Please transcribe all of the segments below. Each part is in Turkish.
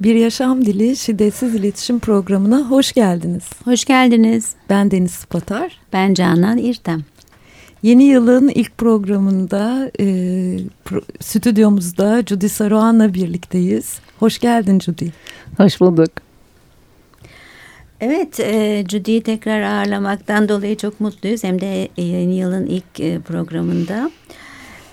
Bir Yaşam Dili Şiddetsiz İletişim Programı'na hoş geldiniz. Hoş geldiniz. Ben Deniz Spatar. Ben Canan İrtem. Yeni yılın ilk programında e, pro, stüdyomuzda Judy Saruhan'la birlikteyiz. Hoş geldin Judy. Hoş bulduk. Evet, e, Judy'yi tekrar ağırlamaktan dolayı çok mutluyuz. Hem de yeni yılın ilk e, programında.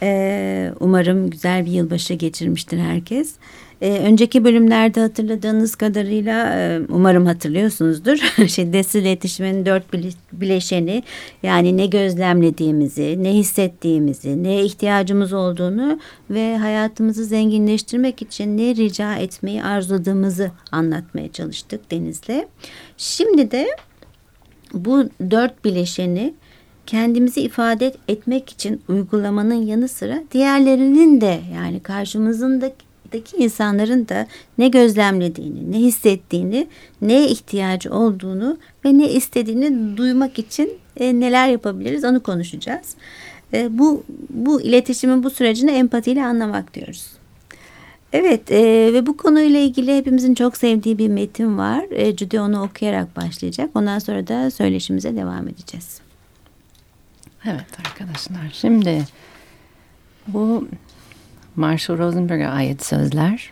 E, umarım güzel bir yılbaşı geçirmiştir herkes. Ee, önceki bölümlerde hatırladığınız kadarıyla e, umarım hatırlıyorsunuzdur. Şiddetsiz iletişimin dört bileşeni yani ne gözlemlediğimizi, ne hissettiğimizi, ne ihtiyacımız olduğunu ve hayatımızı zenginleştirmek için ne rica etmeyi arzuladığımızı anlatmaya çalıştık Deniz'le. Şimdi de bu dört bileşeni kendimizi ifade etmek için uygulamanın yanı sıra diğerlerinin de yani karşımızın da etraftaki insanların da ne gözlemlediğini, ne hissettiğini, neye ihtiyacı olduğunu ve ne istediğini duymak için e, neler yapabiliriz onu konuşacağız. E, bu bu iletişimin bu sürecini empatiyle anlamak diyoruz. Evet e, ve bu konuyla ilgili hepimizin çok sevdiği bir metin var. E, Judy onu okuyarak başlayacak. Ondan sonra da söyleşimize devam edeceğiz. Evet arkadaşlar şimdi bu Marshall Rosenberg'e ait sözler.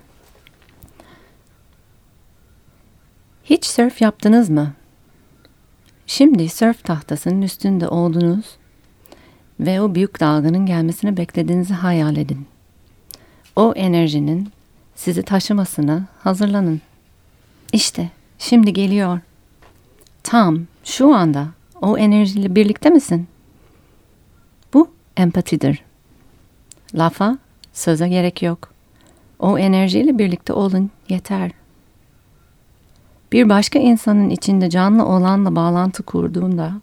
Hiç sörf yaptınız mı? Şimdi sörf tahtasının üstünde oldunuz ve o büyük dalganın gelmesini beklediğinizi hayal edin. O enerjinin sizi taşımasına hazırlanın. İşte şimdi geliyor. Tam şu anda o enerjiyle birlikte misin? Bu empatidir. Lafa Söze gerek yok. O enerjiyle birlikte olun yeter. Bir başka insanın içinde canlı olanla bağlantı kurduğumda,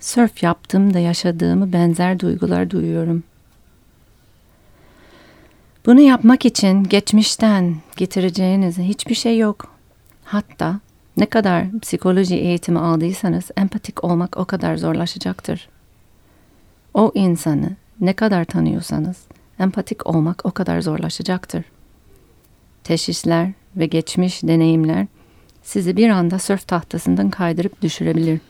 sörf yaptığımda yaşadığımı benzer duygular duyuyorum. Bunu yapmak için geçmişten getireceğiniz hiçbir şey yok. Hatta ne kadar psikoloji eğitimi aldıysanız empatik olmak o kadar zorlaşacaktır. O insanı ne kadar tanıyorsanız empatik olmak o kadar zorlaşacaktır. Teşhisler ve geçmiş deneyimler sizi bir anda sörf tahtasından kaydırıp düşürebilir.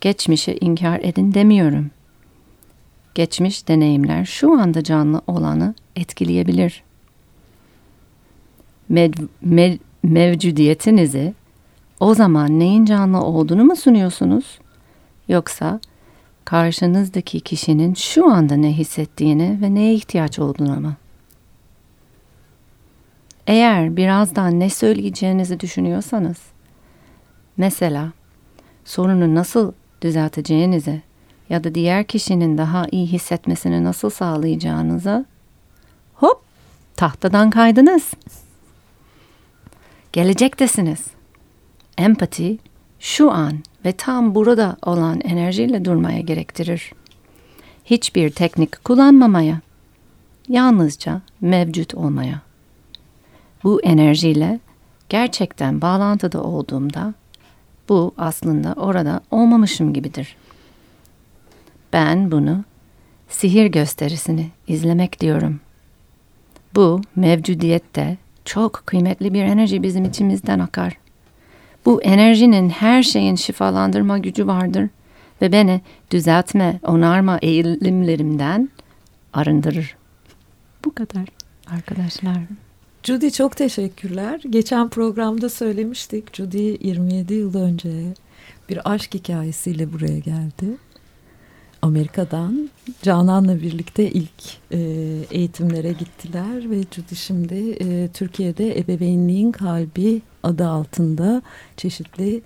Geçmişi inkar edin demiyorum. Geçmiş deneyimler şu anda canlı olanı etkileyebilir. Mev, mev, mevcudiyetinizi o zaman neyin canlı olduğunu mu sunuyorsunuz? Yoksa karşınızdaki kişinin şu anda ne hissettiğini ve neye ihtiyaç olduğunu mı? Eğer birazdan ne söyleyeceğinizi düşünüyorsanız, mesela sorunu nasıl düzelteceğinizi ya da diğer kişinin daha iyi hissetmesini nasıl sağlayacağınızı hop tahtadan kaydınız. Gelecektesiniz. Empati şu an ve tam burada olan enerjiyle durmaya gerektirir. Hiçbir teknik kullanmamaya, yalnızca mevcut olmaya. Bu enerjiyle gerçekten bağlantıda olduğumda bu aslında orada olmamışım gibidir. Ben bunu sihir gösterisini izlemek diyorum. Bu mevcudiyette çok kıymetli bir enerji bizim içimizden akar. Bu enerjinin her şeyin şifalandırma gücü vardır ve beni düzeltme, onarma eğilimlerimden arındırır. Bu kadar arkadaşlar. Judy çok teşekkürler. Geçen programda söylemiştik. Judy 27 yıl önce bir aşk hikayesiyle buraya geldi. Amerika'dan Canan'la birlikte ilk e, eğitimlere gittiler ve Judy şimdi e, Türkiye'de ebeveynliğin kalbi adı altında çeşitli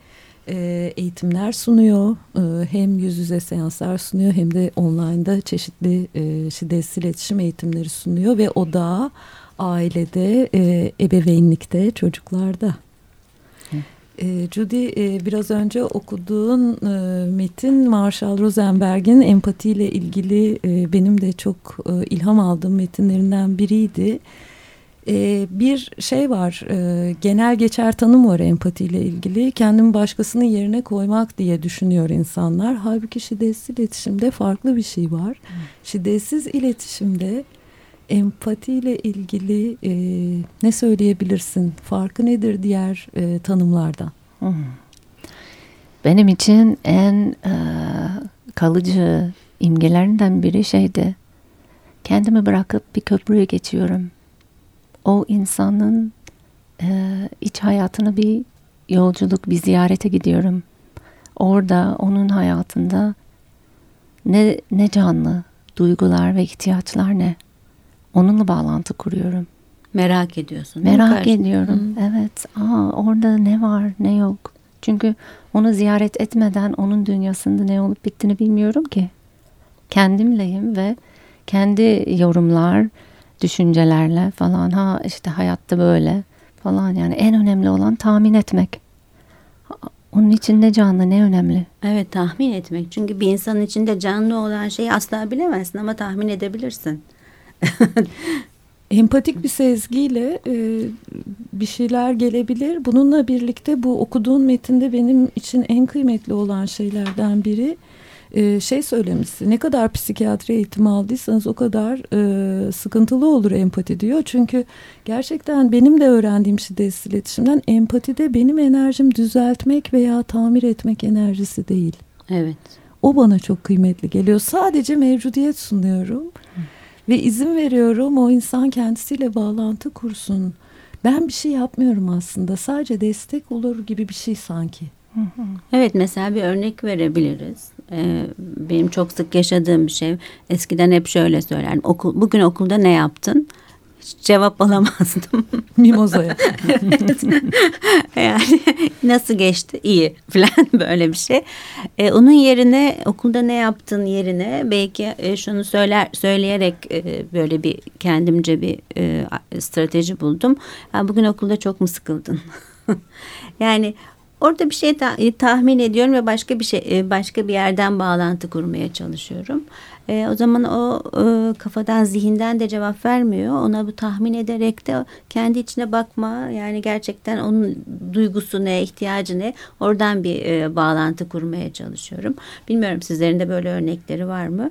e, eğitimler sunuyor. E, hem yüz yüze seanslar sunuyor hem de online'da çeşitli e, şiddetsiz iletişim eğitimleri sunuyor ve o da ailede, e, ebeveynlikte, çocuklarda. E, Judy e, biraz önce okuduğun e, metin Marshall Rosenberg'in empatiyle ilgili e, benim de çok e, ilham aldığım metinlerinden biriydi. E, bir şey var, e, genel geçer tanım var empatiyle ilgili. Kendimi başkasının yerine koymak diye düşünüyor insanlar. Halbuki şiddetsiz iletişimde farklı bir şey var. Hmm. Şiddetsiz iletişimde empatiyle ilgili e, ne söyleyebilirsin? Farkı nedir diğer e, tanımlardan? Hmm. Benim için en e, kalıcı imgelerinden biri şeydi. Kendimi bırakıp bir köprüye geçiyorum. O insanın e, iç hayatını bir yolculuk, bir ziyarete gidiyorum. Orada onun hayatında ne, ne canlı, duygular ve ihtiyaçlar ne? Onunla bağlantı kuruyorum. Merak ediyorsun. Merak ediyorum. Hı. Evet. Aa, orada ne var, ne yok. Çünkü onu ziyaret etmeden onun dünyasında ne olup bittiğini bilmiyorum ki. Kendimleyim ve kendi yorumlar, düşüncelerle falan ha işte hayatta böyle falan yani en önemli olan tahmin etmek. Onun için ne canlı ne önemli. Evet tahmin etmek. Çünkü bir insanın içinde canlı olan şeyi asla bilemezsin ama tahmin edebilirsin. Empatik bir sezgiyle e, bir şeyler gelebilir. Bununla birlikte bu okuduğun metinde benim için en kıymetli olan şeylerden biri e, şey söylemişsin. Ne kadar psikiyatri eğitimi aldıysanız o kadar e, sıkıntılı olur empati diyor. Çünkü gerçekten benim de öğrendiğim şiddetsiz iletişimden empatide benim enerjim düzeltmek veya tamir etmek enerjisi değil. Evet. O bana çok kıymetli geliyor. Sadece mevcudiyet sunuyorum. Hı. Ve izin veriyorum o insan kendisiyle bağlantı kursun. Ben bir şey yapmıyorum aslında. Sadece destek olur gibi bir şey sanki. Evet mesela bir örnek verebiliriz. Ee, benim çok sık yaşadığım bir şey. Eskiden hep şöyle söylerim. Okul, bugün okulda ne yaptın? Hiç cevap alamazdım. Mimoza'ya. yani nasıl geçti? İyi falan böyle bir şey. Ee, onun yerine okulda ne yaptın yerine belki e, şunu söyler söyleyerek e, böyle bir kendimce bir e, strateji buldum. Bugün okulda çok mu sıkıldın? yani Orada bir şey e, tahmin ediyorum ve başka bir şey e, başka bir yerden bağlantı kurmaya çalışıyorum. E, o zaman o kafadan zihinden de cevap vermiyor. Ona bu tahmin ederek de kendi içine bakma yani gerçekten onun duygusu ne, ihtiyacı ne oradan bir bağlantı kurmaya çalışıyorum. Bilmiyorum sizlerin de böyle örnekleri var mı?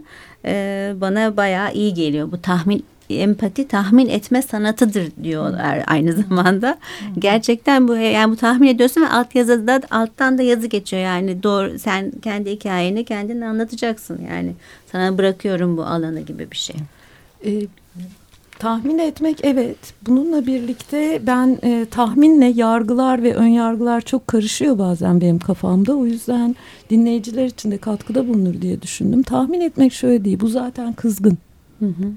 Bana bayağı iyi geliyor bu tahmin empati tahmin etme sanatıdır diyorlar aynı zamanda. Gerçekten bu yani bu tahmin ediyorsun ve alt yazıda alttan da yazı geçiyor yani doğru sen kendi hikayeni kendin anlatacaksın yani sana bırakıyorum bu alanı gibi bir şey. E, tahmin etmek evet. Bununla birlikte ben e, tahminle yargılar ve ön yargılar çok karışıyor bazen benim kafamda. O yüzden dinleyiciler için de katkıda bulunur diye düşündüm. Tahmin etmek şöyle değil. Bu zaten kızgın. Hı hı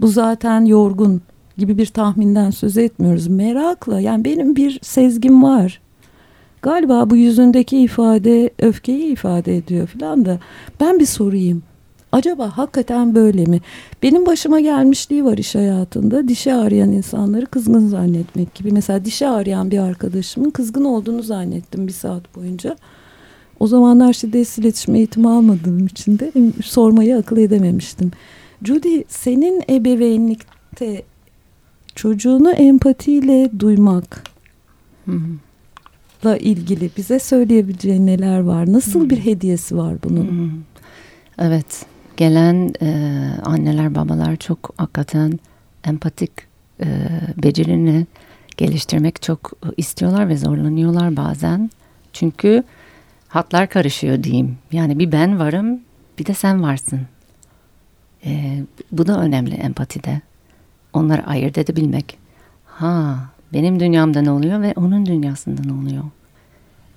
bu zaten yorgun gibi bir tahminden söz etmiyoruz. Merakla yani benim bir sezgim var. Galiba bu yüzündeki ifade öfkeyi ifade ediyor falan da ben bir sorayım. Acaba hakikaten böyle mi? Benim başıma gelmişliği var iş hayatında. Dişi ağrıyan insanları kızgın zannetmek gibi. Mesela dişi ağrıyan bir arkadaşımın kızgın olduğunu zannettim bir saat boyunca. O zamanlar şiddetsiz iletişim eğitimi almadığım için de sormayı akıl edememiştim. Judy senin ebeveynlikte çocuğunu empatiyle duymak da ilgili bize söyleyebileceğin neler var? Nasıl bir hediyesi var bunun? Evet, gelen e, anneler babalar çok hakikaten empatik e, becerini geliştirmek çok istiyorlar ve zorlanıyorlar bazen. Çünkü hatlar karışıyor diyeyim. Yani bir ben varım, bir de sen varsın. E, bu da önemli empatide. Onları ayırt edebilmek. Ha, benim dünyamda ne oluyor ve onun dünyasında ne oluyor?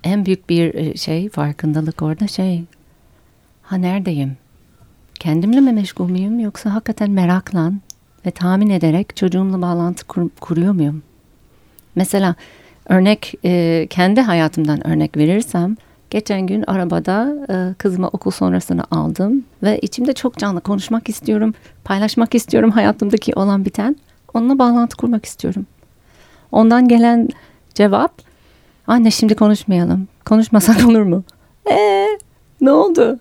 En büyük bir e, şey farkındalık orada şey. Ha neredeyim? Kendimle mi meşgul müyüm yoksa hakikaten meraklan ve tahmin ederek çocuğumla bağlantı kur, kuruyor muyum? Mesela örnek e, kendi hayatımdan örnek verirsem Geçen gün arabada e, kızıma okul sonrasını aldım ve içimde çok canlı konuşmak istiyorum, paylaşmak istiyorum hayatımdaki olan biten. Onunla bağlantı kurmak istiyorum. Ondan gelen cevap, anne şimdi konuşmayalım, konuşmasak olur mu? Eee ne oldu?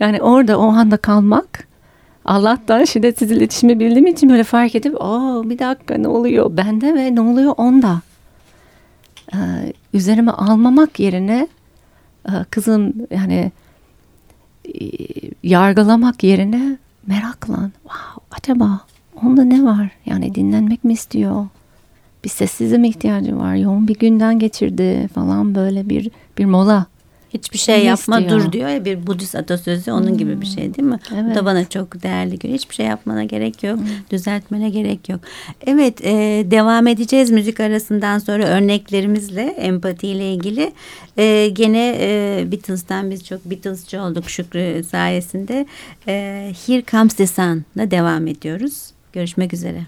Yani orada o anda kalmak, Allah'tan şiddetsiz iletişimi bildiğim için böyle fark edip, aa bir dakika ne oluyor bende ve ne oluyor onda? Ee, üzerime almamak yerine kızım yani e, yargılamak yerine meraklan. Wow, acaba onda ne var? Yani dinlenmek mi istiyor? Bir sessize mi ihtiyacı var? Yoğun bir günden geçirdi falan böyle bir bir mola. Hiçbir şey Ne yapma istiyor? dur diyor ya bir Budist atasözü onun gibi bir şey değil mi? Bu Evet. da bana çok değerli geliyor. Hiçbir şey yapmana gerek yok. Düzeltmene gerek yok. Evet e, devam edeceğiz müzik arasından sonra örneklerimizle empatiyle ilgili. E, gene e, Beatles'tan biz çok Beatles'cı olduk Şükrü sayesinde. E, Here Comes the Sun'la devam ediyoruz. Görüşmek üzere.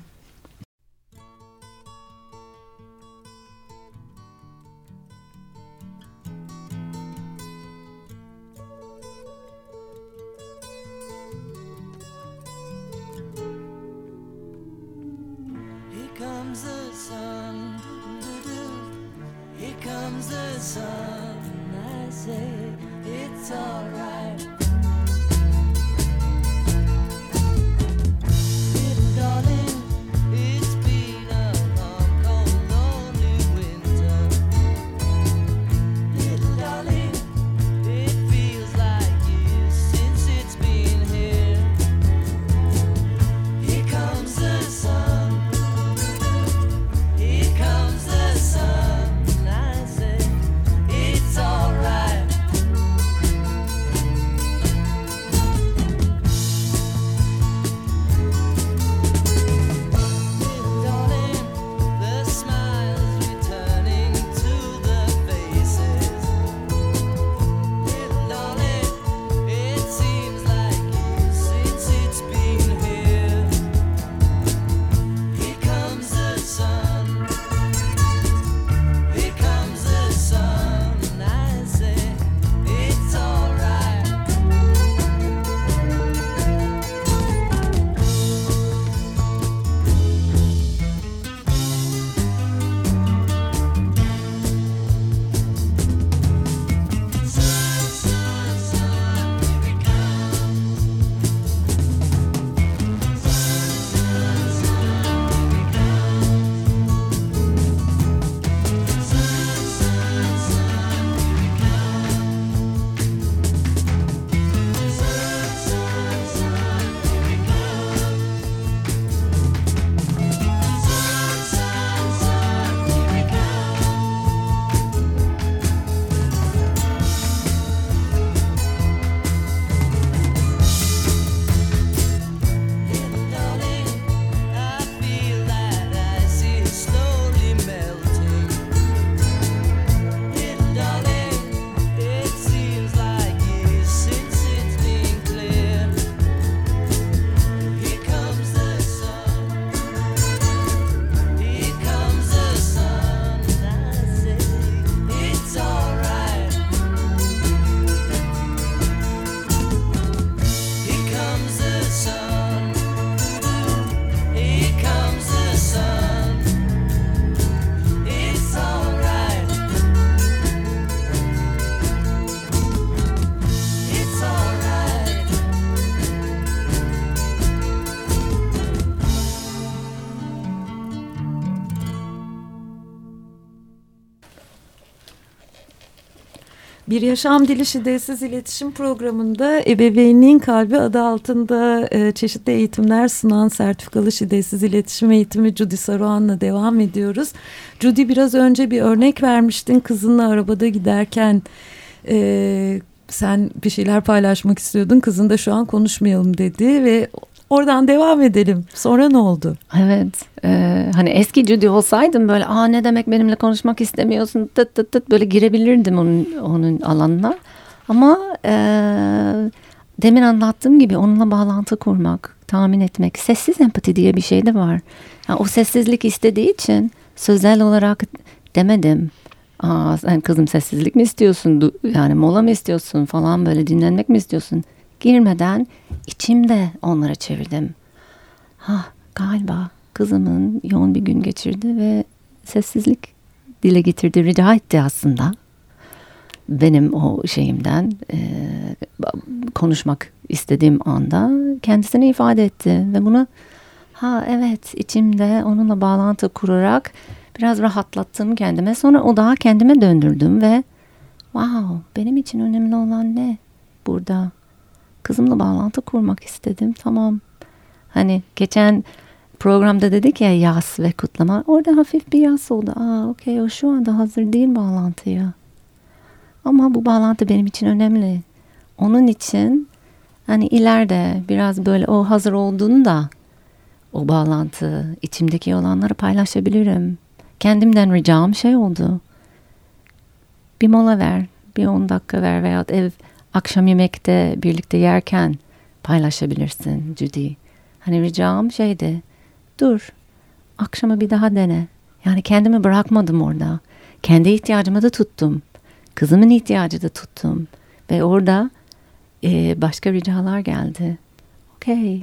Bir Yaşam Dili Şiddetsiz İletişim Programı'nda Ebeveynliğin Kalbi adı altında e, çeşitli eğitimler sunan sertifikalı şiddetsiz iletişim eğitimi Judy Saruhan'la devam ediyoruz. Judy biraz önce bir örnek vermiştin kızınla arabada giderken e, sen bir şeyler paylaşmak istiyordun. Kızın da şu an konuşmayalım dedi ve oradan devam edelim. Sonra ne oldu? Evet. e, hani eski Judy olsaydım böyle aa ne demek benimle konuşmak istemiyorsun tıt tıt tıt böyle girebilirdim onun onun alanına. Ama e, demin anlattığım gibi onunla bağlantı kurmak, tahmin etmek, sessiz empati diye bir şey de var. Yani o sessizlik istediği için sözel olarak demedim. Aa sen kızım sessizlik mi istiyorsun? Yani mola mı istiyorsun falan böyle dinlenmek mi istiyorsun? Girmeden içimde onlara çevirdim. Ha galiba kızımın yoğun bir gün geçirdi ve sessizlik dile getirdi, rica etti aslında. Benim o şeyimden e, konuşmak istediğim anda kendisini ifade etti ve bunu ha evet içimde onunla bağlantı kurarak biraz rahatlattım kendime. Sonra o daha kendime döndürdüm ve wow benim için önemli olan ne burada? Kızımla bağlantı kurmak istedim. Tamam. Hani geçen programda dedik ya yaz ve kutlama. Orada hafif bir yaz oldu. Aa okey o şu anda hazır değil bağlantıya. Ama bu bağlantı benim için önemli. Onun için hani ileride biraz böyle o hazır olduğunda o bağlantı içimdeki olanları paylaşabilirim. Kendimden ricam şey oldu. Bir mola ver, bir 10 dakika ver veya ev akşam yemekte birlikte yerken paylaşabilirsin Judy. Hani ricam şeydi. Dur. Akşama bir daha dene. Yani kendimi bırakmadım orada. Kendi ihtiyacımı da tuttum. Kızımın ihtiyacı da tuttum. Ve orada e, başka ricalar geldi. Okey.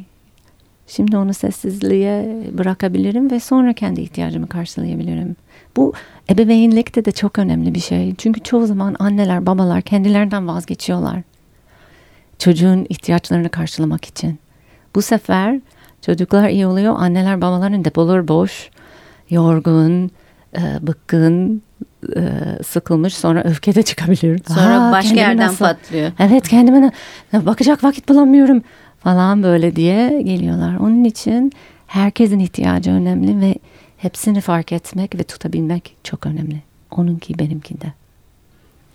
Şimdi onu sessizliğe bırakabilirim ve sonra kendi ihtiyacımı karşılayabilirim. Bu ebeveynlikte de çok önemli bir şey. Çünkü çoğu zaman anneler, babalar kendilerinden vazgeçiyorlar. Çocuğun ihtiyaçlarını karşılamak için. Bu sefer çocuklar iyi oluyor. Anneler, babaların depoları boş, yorgun, e, bıkkın, e, sıkılmış sonra öfke de çıkabilir. Sonra Aa, başka yerden nasıl- patlıyor. Evet kendime bakacak vakit bulamıyorum falan böyle diye geliyorlar. Onun için herkesin ihtiyacı önemli ve hepsini fark etmek ve tutabilmek çok önemli. Onunki benimkinde.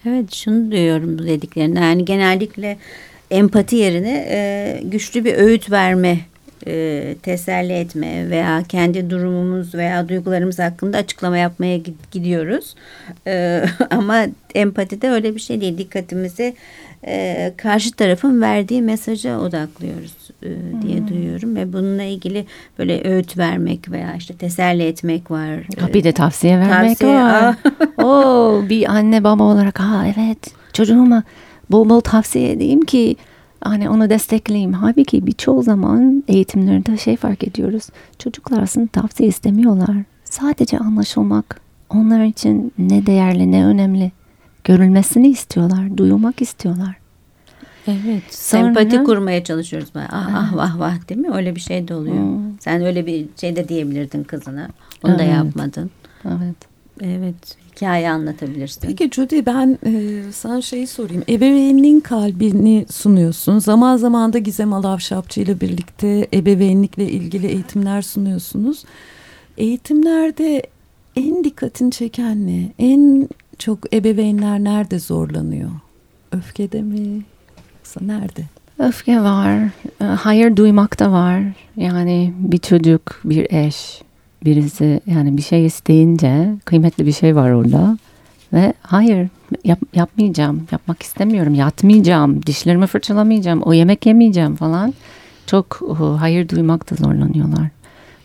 Evet şunu duyuyorum bu dediklerinden. Yani genellikle empati yerine e, güçlü bir öğüt verme, e, teselli etme veya kendi durumumuz veya duygularımız hakkında açıklama yapmaya gid- gidiyoruz. E, ama empatide öyle bir şey değil. Dikkatimizi e, karşı tarafın verdiği mesaja odaklıyoruz e, diye duyuyorum ve bununla ilgili böyle öğüt vermek veya işte teselli etmek var. Ha, bir de tavsiye vermek tavsiye, var. Oo, bir anne baba olarak ha evet çocuğuma bol bol tavsiye edeyim ki hani onu destekleyeyim. Halbuki birçoğu zaman eğitimlerde şey fark ediyoruz. Çocuklar aslında tavsiye istemiyorlar. Sadece anlaşılmak onlar için ne değerli ne önemli. Görülmesini istiyorlar, duyulmak istiyorlar. Evet. Sonra- Sempati kurmaya çalışıyoruz. Ah, ah vah vah değil mi? Öyle bir şey de oluyor. Hmm. Sen öyle bir şey de diyebilirdin kızına. Onu da Evet. yapmadın. Evet. Evet. Hikaye anlatabilirsin. Peki Judy ben e, sana şeyi sorayım. Ebeveynliğin kalbini sunuyorsun. Zaman zaman da Gizem Alavşapçı ile birlikte ebeveynlikle ilgili eğitimler sunuyorsunuz. Eğitimlerde en dikkatini çeken ne? En çok ebeveynler nerede zorlanıyor? Öfkede mi? Yoksa nerede? Öfke var, hayır duymak da var. Yani bir çocuk, bir eş, birisi yani bir şey isteyince kıymetli bir şey var orada. Ve hayır yap, yapmayacağım, yapmak istemiyorum, yatmayacağım, dişlerimi fırçalamayacağım, o yemek yemeyeceğim falan. Çok e, hayır duymak da zorlanıyorlar.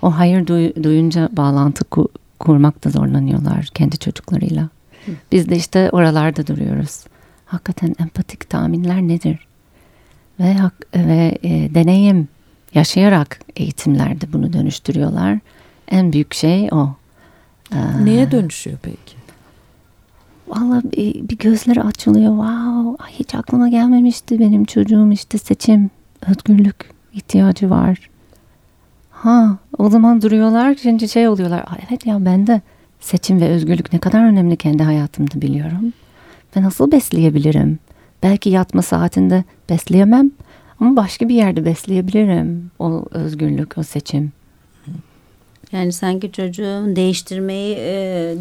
O hayır duy- duyunca bağlantı ku- kurmak da zorlanıyorlar kendi çocuklarıyla. Biz de işte oralarda duruyoruz. Hakikaten empatik tahminler nedir? ve hak, ve e, deneyim yaşayarak eğitimlerde bunu dönüştürüyorlar. En büyük şey o. Ee, Neye dönüşüyor peki? Valla bir, bir gözleri açılıyor. Wow, hiç aklıma gelmemişti benim çocuğum işte seçim, özgürlük ihtiyacı var. Ha, o zaman duruyorlar şimdi şey oluyorlar. "Ay, evet ya ben de seçim ve özgürlük ne kadar önemli kendi hayatımda biliyorum. Ve nasıl besleyebilirim? Belki yatma saatinde besleyemem ama başka bir yerde besleyebilirim. O özgürlük, o seçim. Yani sanki çocuğun değiştirmeyi e,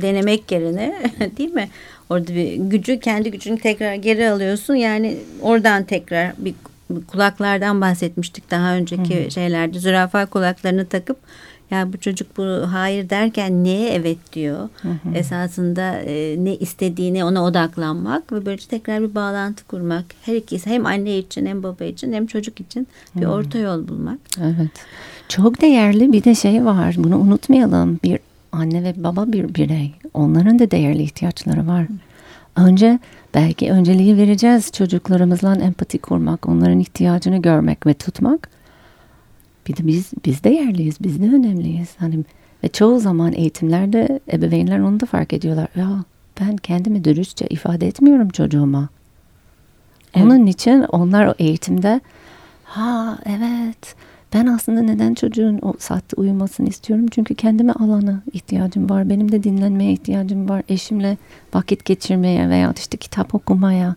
denemek yerine değil mi? Orada bir gücü kendi gücünü tekrar geri alıyorsun. Yani oradan tekrar bir kulaklardan bahsetmiştik daha önceki şeylerde. Zürafa kulaklarını takıp ya bu çocuk bu hayır derken neye evet diyor. Esasında e, ne istediğine ona odaklanmak ve böylece tekrar bir bağlantı kurmak. Her ikisi hem anne için hem baba için hem çocuk için bir orta yol bulmak. Evet. Çok değerli bir de şey var. Bunu unutmayalım. Bir anne ve baba bir birey. Onların da değerli ihtiyaçları var. Önce belki önceliği vereceğiz çocuklarımızla empati kurmak, onların ihtiyacını görmek ve tutmak. Bir de biz biz değerliyiz, biz de önemliyiz. Hani ve çoğu zaman eğitimlerde ebeveynler onu da fark ediyorlar. Ya ben kendimi dürüstçe ifade etmiyorum çocuğuma. Evet. Onun için onlar o eğitimde ha evet ben aslında neden çocuğun o saatte uyumasını istiyorum? Çünkü kendime alana ihtiyacım var. Benim de dinlenmeye ihtiyacım var. Eşimle vakit geçirmeye veya işte kitap okumaya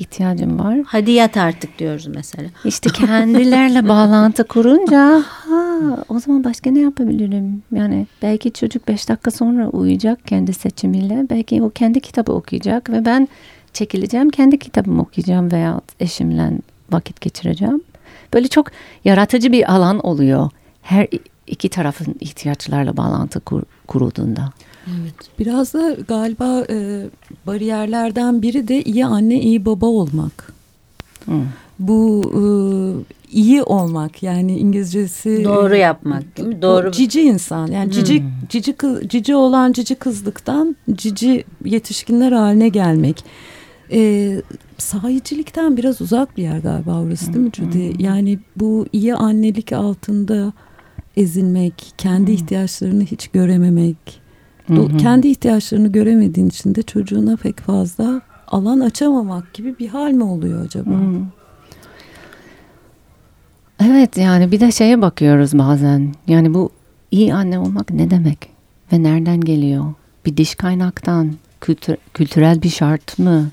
ihtiyacım var. Hadi yat artık diyoruz mesela. İşte kendilerle bağlantı kurunca ha o zaman başka ne yapabilirim? Yani belki çocuk beş dakika sonra uyuyacak kendi seçimiyle. Belki o kendi kitabı okuyacak ve ben çekileceğim kendi kitabımı okuyacağım veya eşimle vakit geçireceğim. Böyle çok yaratıcı bir alan oluyor. Her iki tarafın ihtiyaçlarla bağlantı kur, kurulduğunda. Evet. Biraz da galiba e, bariyerlerden biri de iyi anne, iyi baba olmak. Hmm. Bu e, iyi olmak yani İngilizcesi Doğru yapmak değil mi? Doğru. cici insan yani cici cici kız, cici olan cici kızlıktan cici yetişkinler haline gelmek. E, sahicilikten biraz uzak bir yer galiba orası değil mi Judy? Yani bu iyi annelik altında ezilmek, kendi ihtiyaçlarını hiç görememek. Do- Kendi ihtiyaçlarını göremediğin için de çocuğuna pek fazla alan açamamak gibi bir hal mi oluyor acaba? Hmm. Evet yani bir de şeye bakıyoruz bazen. Yani bu iyi anne olmak ne demek? Ve nereden geliyor? Bir diş kaynaktan, kültür, kültürel bir şart mı?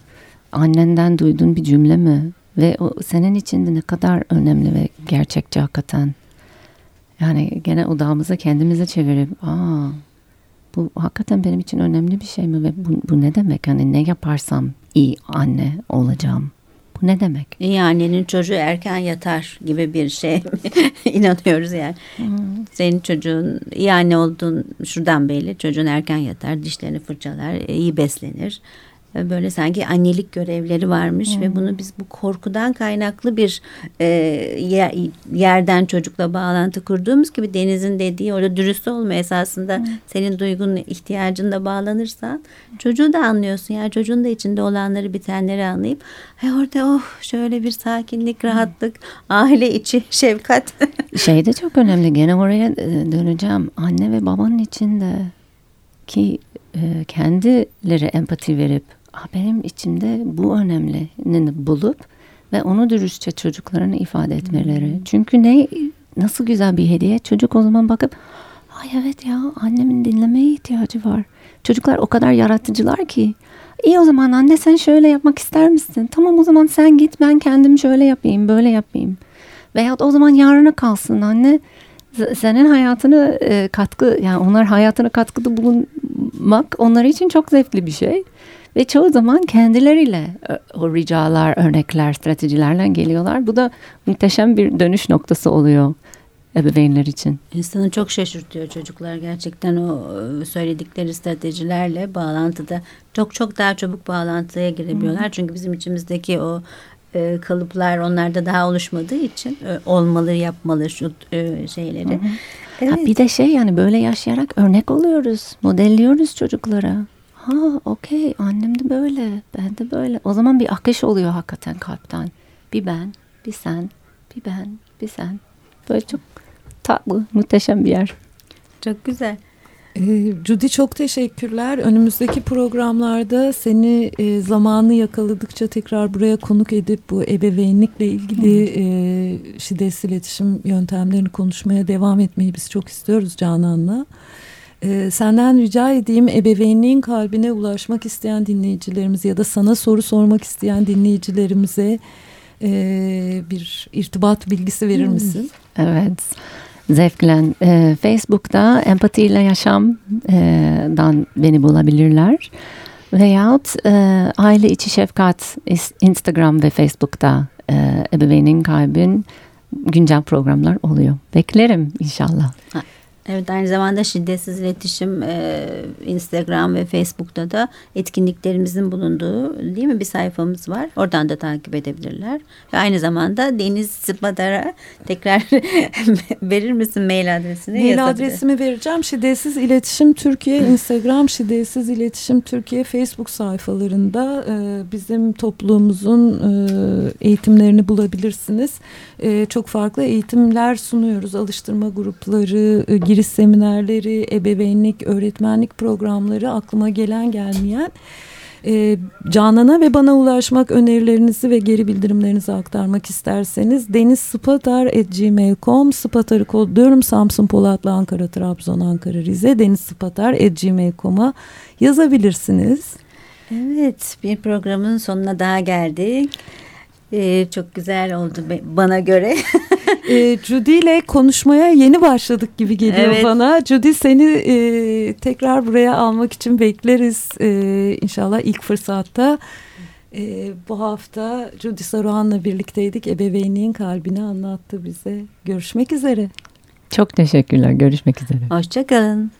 Annenden duyduğun bir cümle mi? Ve o senin için de ne kadar önemli ve gerçekçi hakikaten. Yani gene odağımızı kendimize çevirip aa bu hakikaten benim için önemli bir şey mi ve bu, bu ne demek? Hani ne yaparsam iyi anne olacağım. Bu ne demek? İyi annenin çocuğu erken yatar gibi bir şey inanıyoruz yani. Senin çocuğun iyi anne olduğun şuradan belli. Çocuğun erken yatar, dişlerini fırçalar, iyi beslenir. E, Böyle sanki annelik görevleri varmış ve bunu biz bu korkudan kaynaklı bir e, yer- yerden çocukla bağlantı kurduğumuz gibi Deniz'in dediği orada dürüst olma esasında senin duygun ihtiyacınla bağlanırsan çocuğu da anlıyorsun. Yani çocuğun da içinde olanları bitenleri anlayıp "Ay orada oh şöyle bir sakinlik, rahatlık, aile içi şefkat. Şey de çok önemli. Gene oraya e, döneceğim. Anne ve babanın içinde ki e, kendileri empati verip "Ah, benim içimde bu önemlini bulup ve onu dürüstçe çocuklarına ifade etmeleri. Çünkü ne nasıl güzel bir hediye. Çocuk o zaman bakıp ay evet ya annemin dinlemeye ihtiyacı var. Çocuklar o kadar yaratıcılar ki. İyi o zaman anne sen şöyle yapmak ister misin? Tamam o zaman sen git ben kendim şöyle yapayım böyle yapayım. Veyahut o zaman yarına kalsın anne. Senin hayatını e, katkı yani onlar hayatına katkıda bulunmak onlar için çok zevkli bir şey. Ve çoğu zaman kendileriyle e, o ricalar, örnekler, stratejilerle geliyorlar. Bu da muhteşem bir dönüş noktası oluyor ebeveynler için. İnsanı çok şaşırtıyor çocuklar gerçekten o e, söyledikleri stratejilerle bağlantıda çok çok daha çabuk bağlantıya girebiliyorlar. Çünkü bizim içimizdeki o e, kalıplar onlarda daha oluşmadığı için e, olmalı yapmalı şu e, şeyleri. Ha, Evet. bir de şey yani böyle yaşayarak örnek oluyoruz, modelliyoruz çocuklara. Ha okey annem de böyle, ben de böyle. O zaman bir akış oluyor hakikaten kalpten. Bir ben, bir sen, bir ben, bir sen. Böyle çok tatlı, muhteşem bir yer. Çok güzel. Ee, Judy çok teşekkürler. Önümüzdeki programlarda seni e, zamanı yakaladıkça tekrar buraya konuk edip bu ebeveynlikle ilgili e, şiddetsiz iletişim yöntemlerini konuşmaya devam etmeyi biz çok istiyoruz Canan'la. Ee, senden rica edeyim ebeveynliğin kalbine ulaşmak isteyen dinleyicilerimiz ya da sana soru sormak isteyen dinleyicilerimize e, bir irtibat bilgisi verir misin? Evet. Zevkle. Ee, Facebook'ta Empatiyle Yaşam'dan beni bulabilirler. Veyahut e, Aile İçi Şefkat Instagram ve Facebook'ta e, Ebeveynin Kalbin güncel programlar oluyor. Beklerim inşallah. Evet aynı zamanda şiddetsiz iletişim e, Instagram ve Facebook'ta da etkinliklerimizin bulunduğu değil mi bir sayfamız var. Oradan da takip edebilirler. Ve aynı zamanda Deniz Spadar'a tekrar verir misin mail adresini? Mail Yazabilir. adresimi vereceğim. Şiddetsiz İletişim Türkiye, Instagram Şiddetsiz İletişim Türkiye Facebook sayfalarında e, bizim topluluğumuzun e, eğitimlerini bulabilirsiniz. E, çok farklı eğitimler sunuyoruz. Alıştırma grupları, e, giriş seminerleri, ebeveynlik, öğretmenlik programları aklıma gelen gelmeyen. E, Canan'a ve bana ulaşmak önerilerinizi ve geri bildirimlerinizi aktarmak isterseniz denizspatar.gmail.com Spatar'ı kodluyorum Samsun, Polatlı, Ankara, Trabzon, Ankara, Rize denizspatar.gmail.com'a yazabilirsiniz. Evet bir programın sonuna daha geldik. Ee, çok güzel oldu bana göre. e, Judy ile konuşmaya yeni başladık gibi geliyor Evet. bana. Judy seni e, tekrar buraya almak için bekleriz. E, inşallah ilk fırsatta. E, bu hafta Judy Saruhan'la birlikteydik. Ebeveynliğin kalbini anlattı bize. Görüşmek üzere. Çok teşekkürler. Görüşmek üzere. Hoşçakalın.